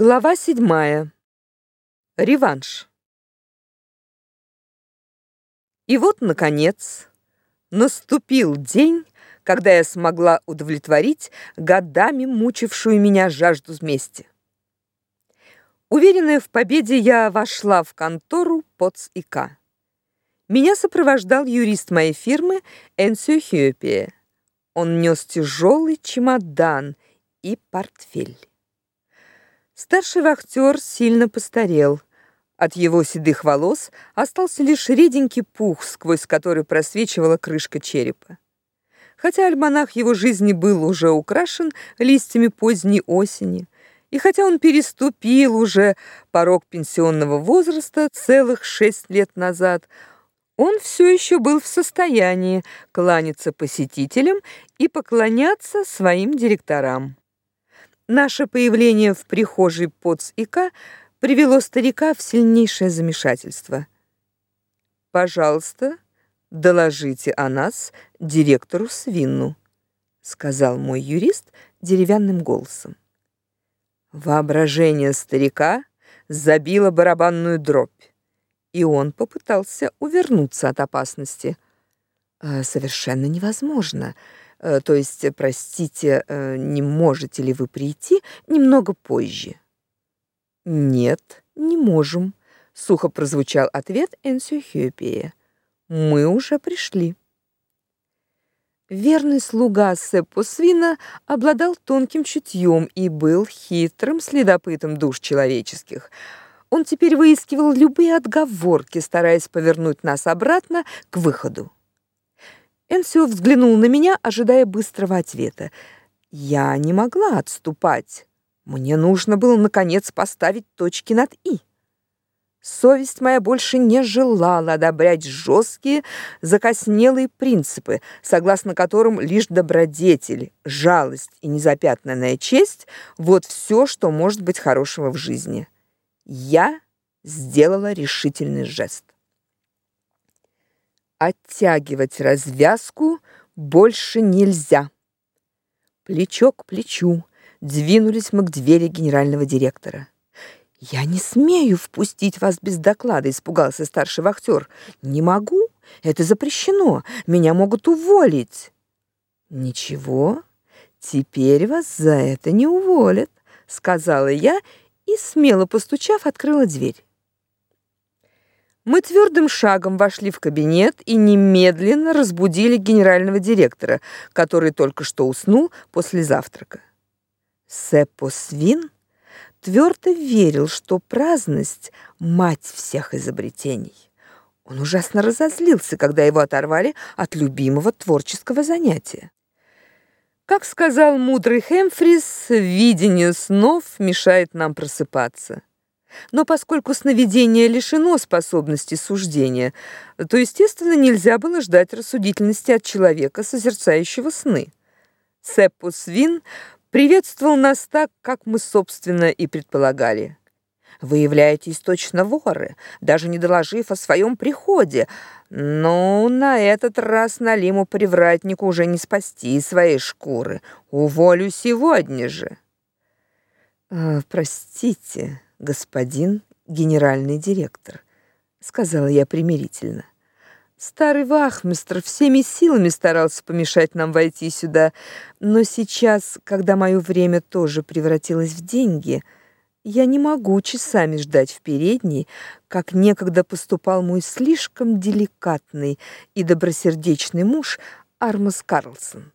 Глава седьмая. Реванш. И вот, наконец, наступил день, когда я смогла удовлетворить годами мучившую меня жажду мести. Уверенная в победе, я вошла в контору ПОЦ ИК. Меня сопровождал юрист моей фирмы Энсио Хьюпе. Он нес тяжелый чемодан и портфель. Старший вахтер сильно постарел. От его седых волос остался лишь реденький пух, сквозь который просвечивала крышка черепа. Хотя альманах его жизни был уже украшен листьями поздней осени, и хотя он переступил уже порог пенсионного возраста целых шесть лет назад, он все еще был в состоянии кланяться посетителям и поклоняться своим директорам. Наше появление в прихожей ПОЦ ИК привело старика в сильнейшее замешательство. «Пожалуйста, доложите о нас директору Свинну», сказал мой юрист деревянным голосом. Воображение старика забило барабанную дробь, и он попытался увернуться от опасности. «Э, «Совершенно невозможно», то есть, простите, э, не можете ли вы прийти немного позже? Нет, не можем, сухо прозвучал ответ Энсио Хюпея. Мы уже пришли. Верный слуга Сеппо Свина обладал тонким чутьем и был хитрым следопытом душ человеческих. Он теперь выискивал любые отговорки, стараясь повернуть нас обратно к выходу. Энсио взглянул на меня, ожидая быстрого ответа. Я не могла отступать. Мне нужно было наконец поставить точки над и. Совесть моя больше не желала одобрять жесткие, закоснелые принципы, согласно которым лишь добродетель, жалость и незапятнанная честь вот все, что может быть хорошего в жизни. Я сделала решительный жест. Оттягивать развязку больше нельзя. Плечо к плечу двинулись мы к двери генерального директора. Я не смею впустить вас без доклада, испугался старший вахтер. Не могу, это запрещено. Меня могут уволить. Ничего, теперь вас за это не уволят, сказала я и смело постучав, открыла дверь. Мы твердым шагом вошли в кабинет и немедленно разбудили генерального директора, который только что уснул после завтрака. Сеппо Свин твердо верил, что праздность мать всех изобретений. Он ужасно разозлился, когда его оторвали от любимого творческого занятия. Как сказал мудрый Хемфрис, видение снов мешает нам просыпаться. Но поскольку сновидение лишено способности суждения, то, естественно, нельзя было ждать рассудительности от человека, созерцающего сны. Сеппус Вин приветствовал нас так, как мы, собственно, и предполагали. Вы являетесь точно воры, даже не доложив о своем приходе. Но на этот раз Налиму привратнику уже не спасти своей шкуры. Уволю сегодня же. «Э, простите, господин генеральный директор, сказала я примирительно. Старый вахмистр всеми силами старался помешать нам войти сюда, но сейчас, когда мое время тоже превратилось в деньги, я не могу часами ждать в передней, как некогда поступал мой слишком деликатный и добросердечный муж Армас Карлсон.